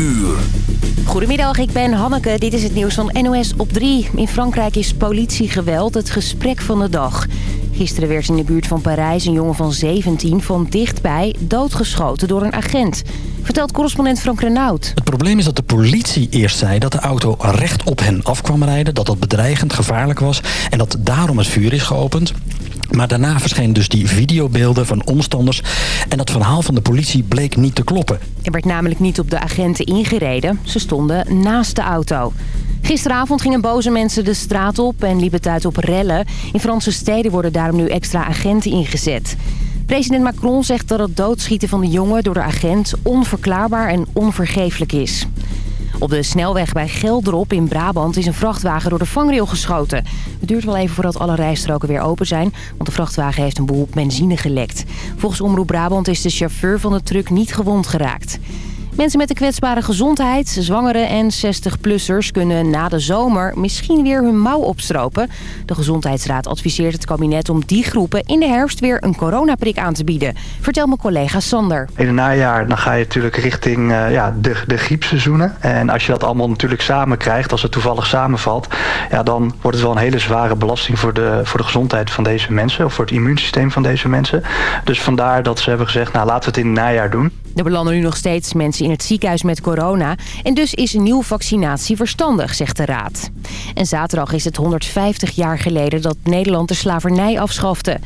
uur. Goedemiddag, ik ben Hanneke. Dit is het nieuws van NOS op 3. In Frankrijk is politiegeweld het gesprek van de dag. Gisteren werd in de buurt van Parijs een jongen van 17 van dichtbij doodgeschoten door een agent. Vertelt correspondent Frank Renaud. Het probleem is dat de politie eerst zei dat de auto recht op hen af kwam rijden. Dat dat bedreigend, gevaarlijk was en dat daarom het vuur is geopend. Maar daarna verschenen dus die videobeelden van omstanders... en dat verhaal van de politie bleek niet te kloppen. Er werd namelijk niet op de agenten ingereden. Ze stonden naast de auto. Gisteravond gingen boze mensen de straat op en liep het uit op rellen. In Franse steden worden daarom nu extra agenten ingezet. President Macron zegt dat het doodschieten van de jongen door de agent onverklaarbaar en onvergeeflijk is. Op de snelweg bij Geldrop in Brabant is een vrachtwagen door de vangrail geschoten. Het duurt wel even voordat alle rijstroken weer open zijn, want de vrachtwagen heeft een boel benzine gelekt. Volgens Omroep Brabant is de chauffeur van de truck niet gewond geraakt. Mensen met een kwetsbare gezondheid, zwangeren en 60-plussers... kunnen na de zomer misschien weer hun mouw opstropen. De Gezondheidsraad adviseert het kabinet om die groepen... in de herfst weer een coronaprik aan te bieden. Vertel mijn collega Sander. In het najaar dan ga je natuurlijk richting uh, ja, de, de griepseizoenen. En als je dat allemaal natuurlijk samen krijgt, als het toevallig samenvalt... Ja, dan wordt het wel een hele zware belasting voor de, voor de gezondheid van deze mensen... of voor het immuunsysteem van deze mensen. Dus vandaar dat ze hebben gezegd, nou laten we het in het najaar doen. Er belanden nu nog steeds mensen in het ziekenhuis met corona. En dus is een nieuwe vaccinatie verstandig, zegt de Raad. En zaterdag is het 150 jaar geleden dat Nederland de slavernij afschafte.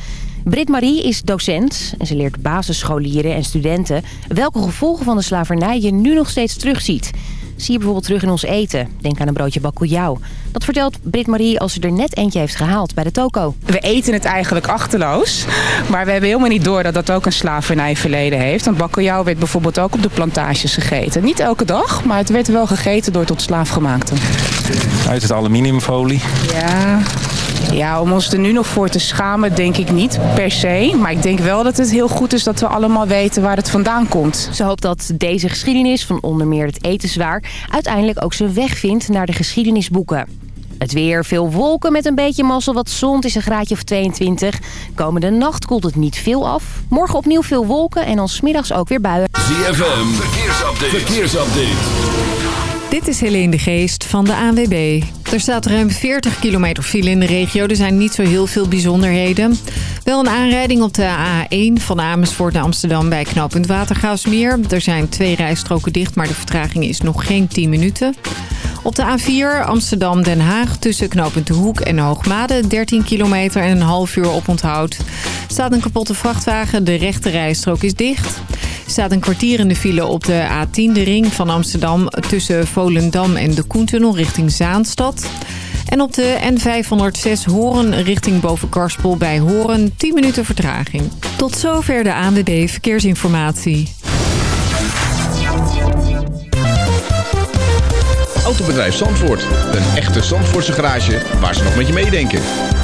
Brit Marie is docent en ze leert basisscholieren en studenten... welke gevolgen van de slavernij je nu nog steeds terugziet zie je bijvoorbeeld terug in ons eten. Denk aan een broodje bakkeljauw. Dat vertelt Brit-Marie als ze er net eentje heeft gehaald bij de toko. We eten het eigenlijk achterloos. Maar we hebben helemaal niet door dat dat ook een slavernijverleden heeft. Want bakkeljauw werd bijvoorbeeld ook op de plantages gegeten. Niet elke dag, maar het werd wel gegeten door tot slaafgemaakten. Uit het aluminiumfolie. Ja, ja, om ons er nu nog voor te schamen denk ik niet per se. Maar ik denk wel dat het heel goed is dat we allemaal weten waar het vandaan komt. Ze hoopt dat deze geschiedenis van onder meer het etenswaar... uiteindelijk ook zijn weg vindt naar de geschiedenisboeken. Het weer, veel wolken met een beetje mazzel. Wat zon, is een graadje of 22. Komende nacht koelt het niet veel af. Morgen opnieuw veel wolken en dan smiddags ook weer buien. ZFM, verkeersupdate. verkeersupdate. Dit is Helene de Geest van de ANWB. Er staat ruim 40 kilometer file in de regio. Er zijn niet zo heel veel bijzonderheden. Wel een aanrijding op de A1 van Amersfoort naar Amsterdam bij knooppunt Watergaasmeer. Er zijn twee rijstroken dicht, maar de vertraging is nog geen 10 minuten. Op de A4 Amsterdam-Den Haag tussen knooppunt De Hoek en Hoogmade 13 kilometer en een half uur op onthoud. Staat een kapotte vrachtwagen, de rechte rijstrook is dicht. Staat een kwartier in de file op de A10, de ring van Amsterdam... tussen Volendam en de Koentunnel richting Zaanstad. En op de N506 Horen richting Bovenkarspel bij Horen 10 minuten vertraging. Tot zover de ANWB Verkeersinformatie. Autobedrijf Zandvoort. Een echte Zandvoortse garage waar ze nog met je meedenken.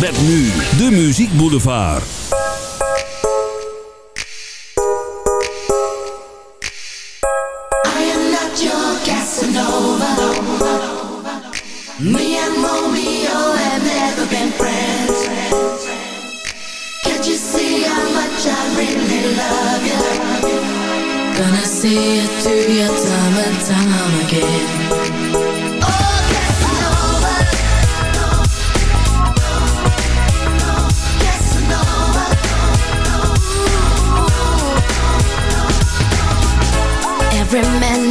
Met nu de Muziek Boulevard. Me and Romeo have never been friends. Can't you see how much I really love you? Gonna see it through your time and time again.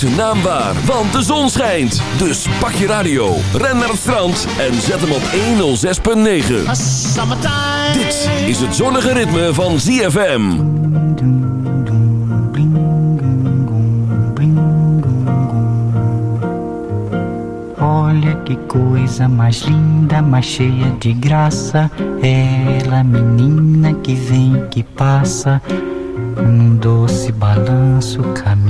zijn naam want de zon schijnt. Dus pak je radio, ren naar het strand en zet hem op 106.9. Dit is het zonnige ritme van ZFM. Olha que coisa mais linda, mais cheia de graça. Ela, menina que vem, que passa. Um doce balanço caminho.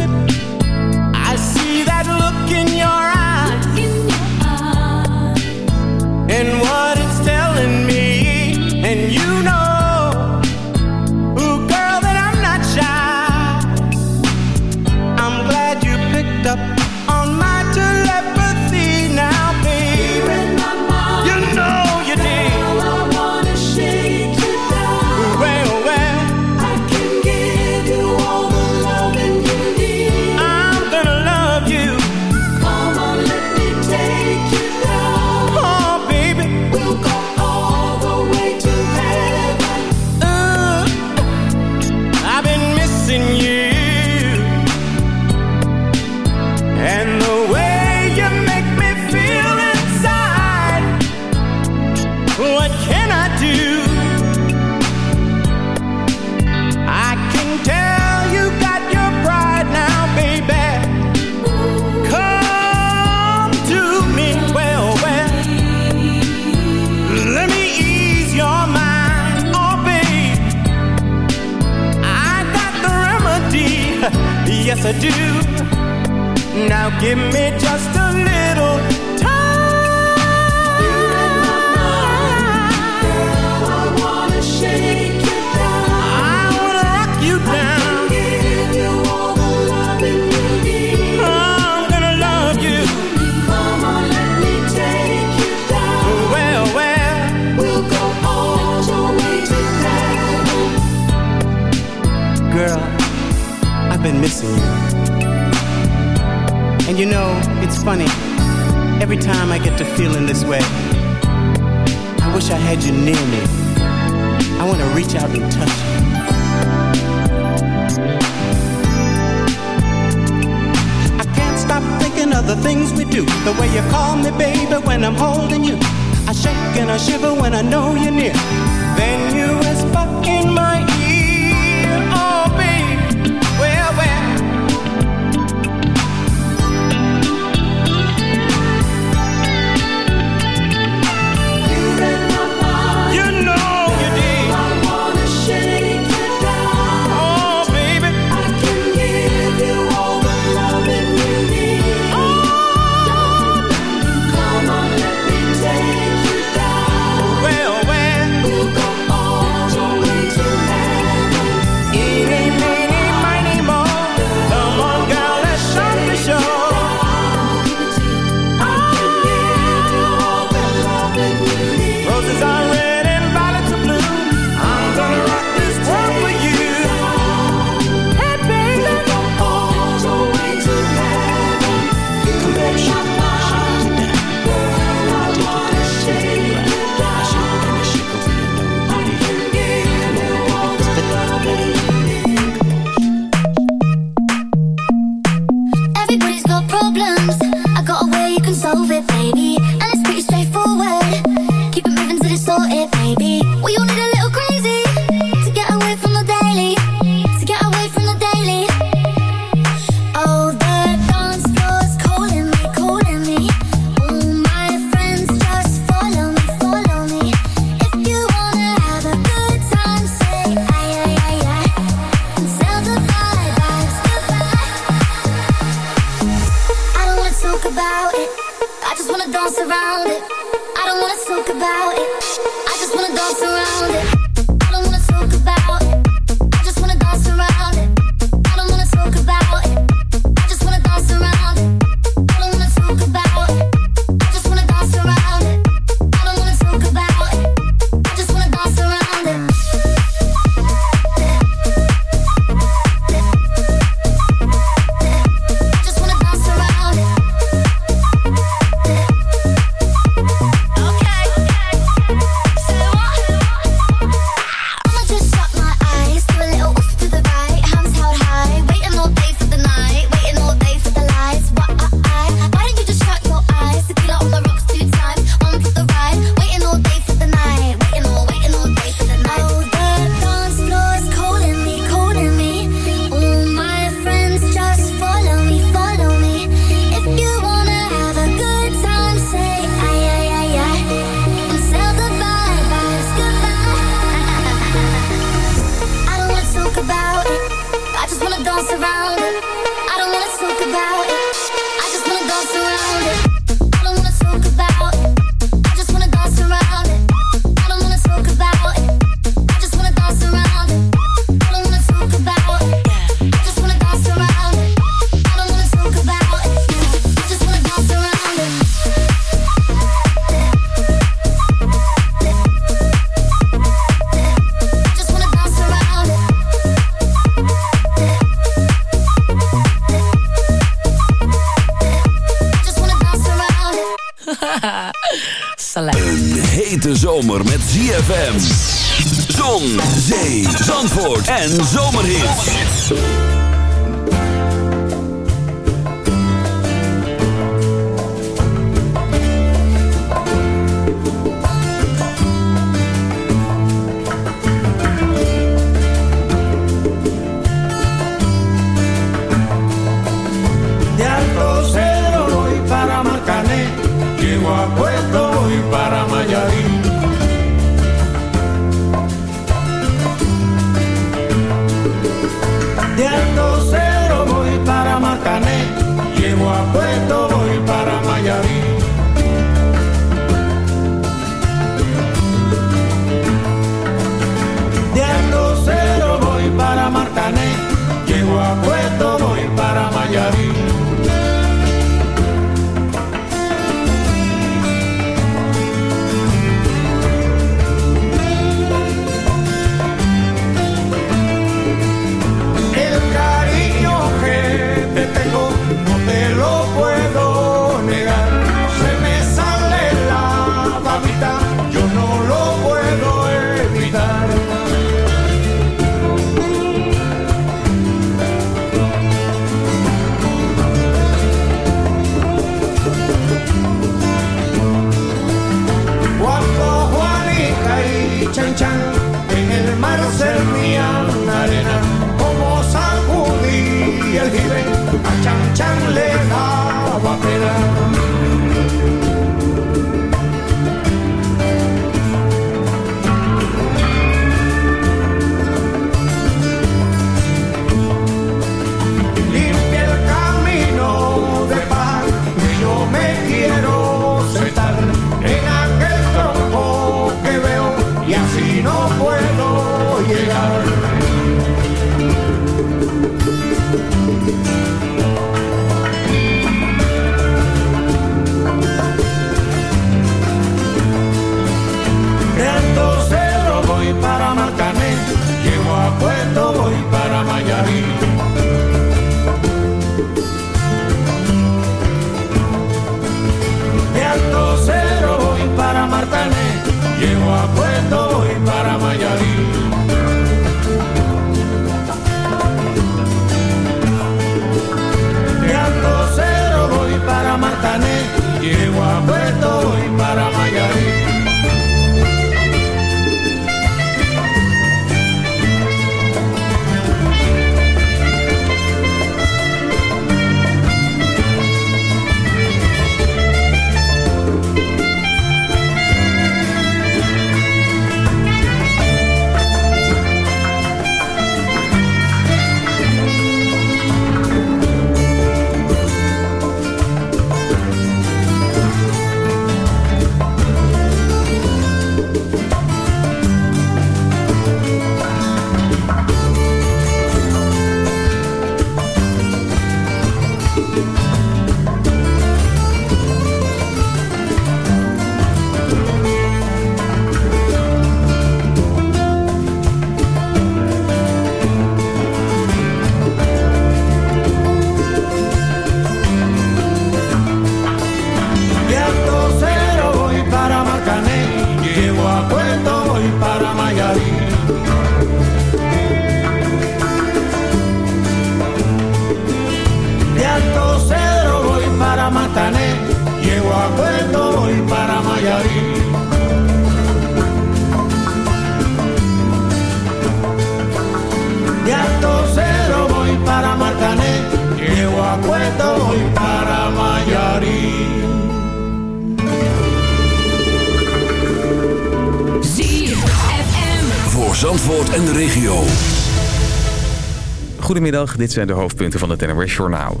Goedemiddag, dit zijn de hoofdpunten van het NOS Journaal.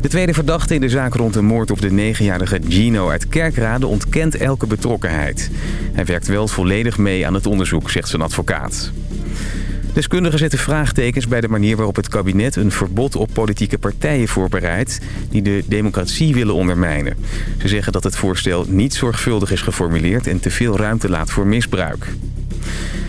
De tweede verdachte in de zaak rond de moord op de 9-jarige Gino uit Kerkrade ontkent elke betrokkenheid. Hij werkt wel volledig mee aan het onderzoek, zegt zijn advocaat. Deskundigen zetten vraagtekens bij de manier waarop het kabinet een verbod op politieke partijen voorbereidt die de democratie willen ondermijnen. Ze zeggen dat het voorstel niet zorgvuldig is geformuleerd en te veel ruimte laat voor misbruik.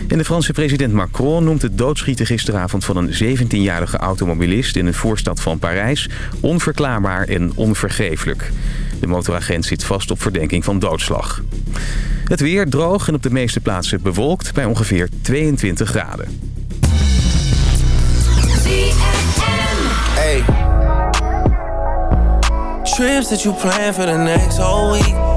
En de Franse president Macron noemt het doodschieten gisteravond van een 17-jarige automobilist in een voorstad van Parijs onverklaarbaar en onvergeeflijk. De motoragent zit vast op verdenking van doodslag. Het weer droog en op de meeste plaatsen bewolkt bij ongeveer 22 graden. Hey. That you plan for the next week.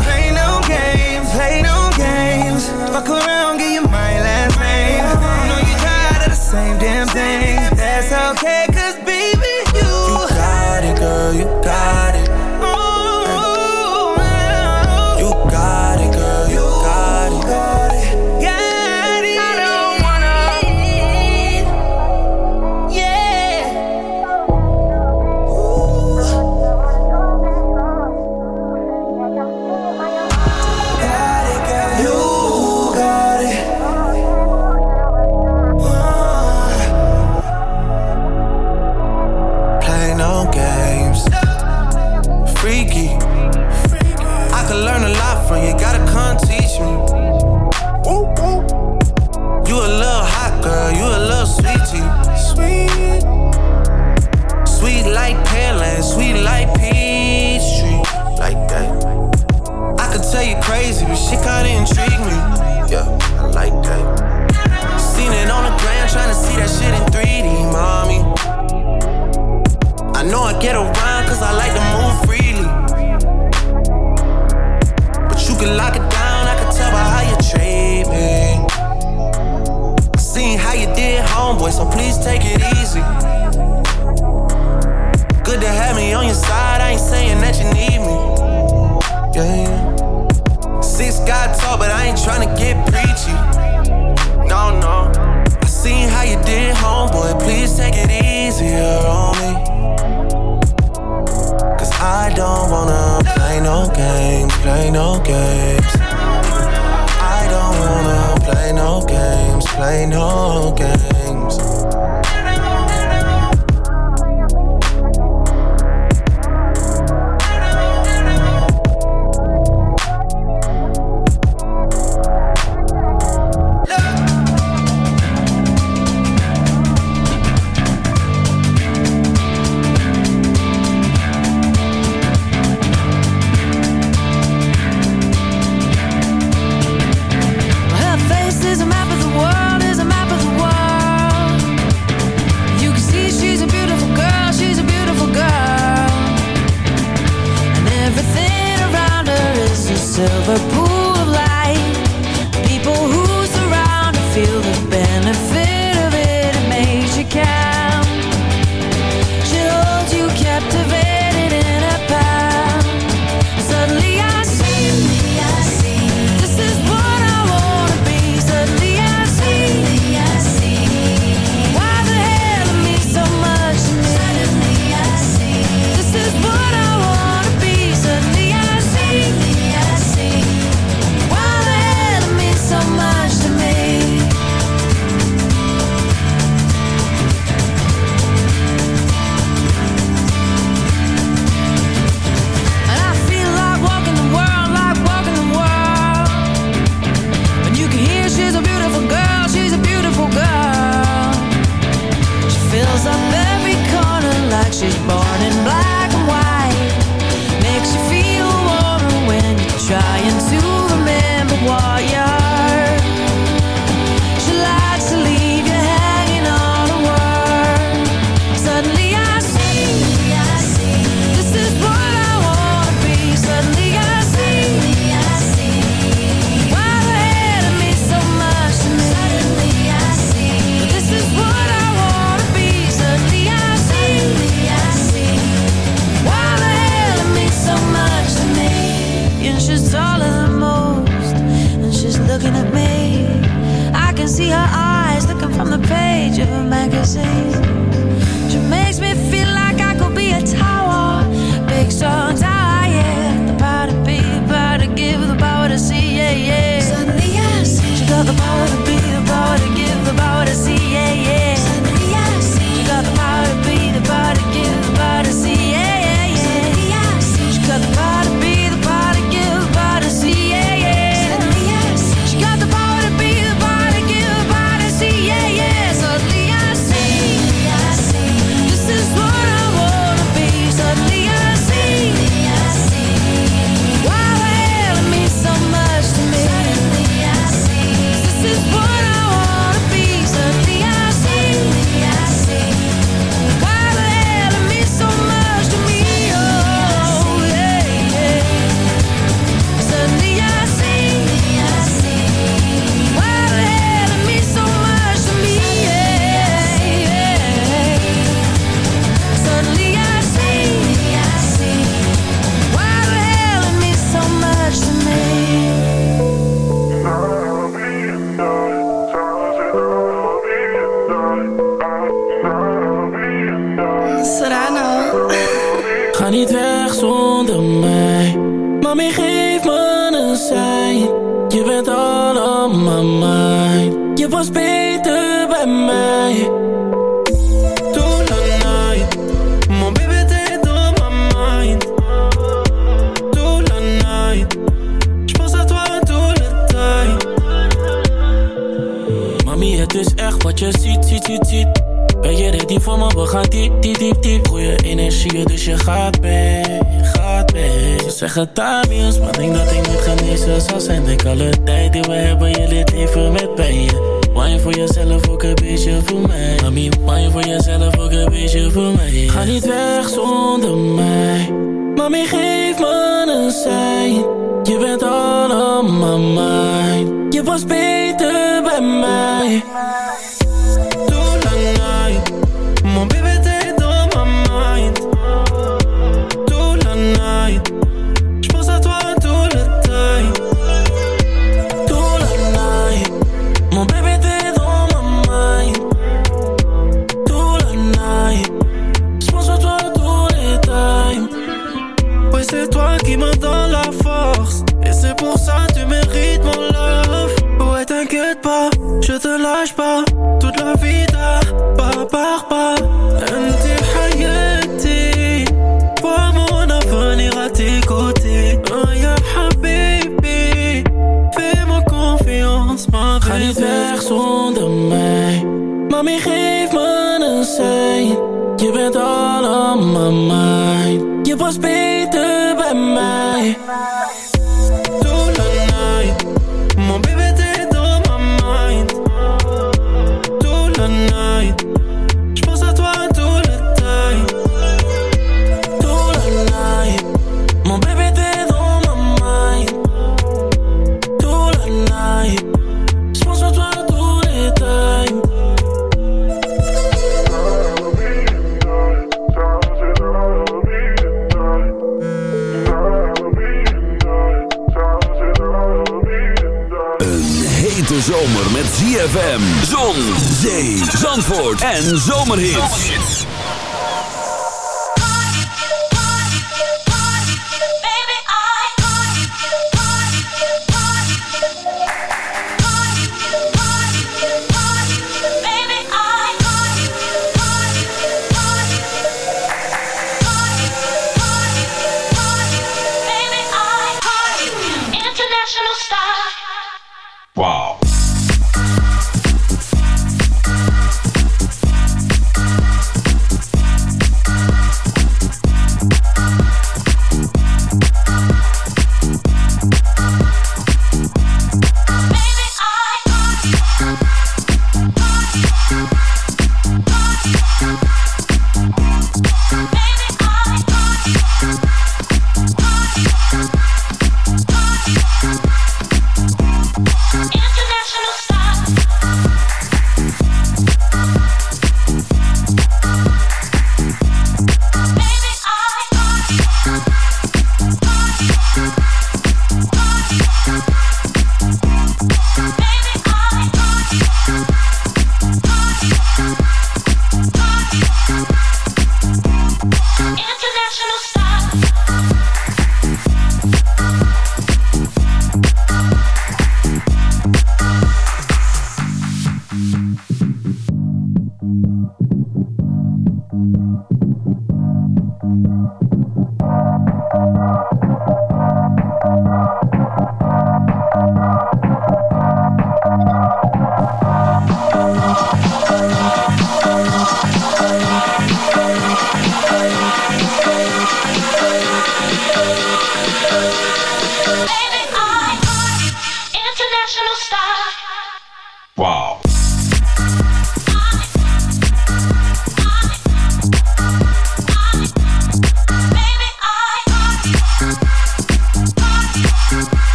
en zomerhits.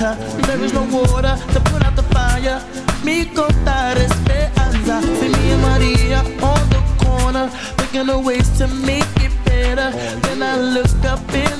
water. There is no water to put out the fire. Mi contar esperanza. See me and Maria on the corner, picking a ways to make it better. Then I look up in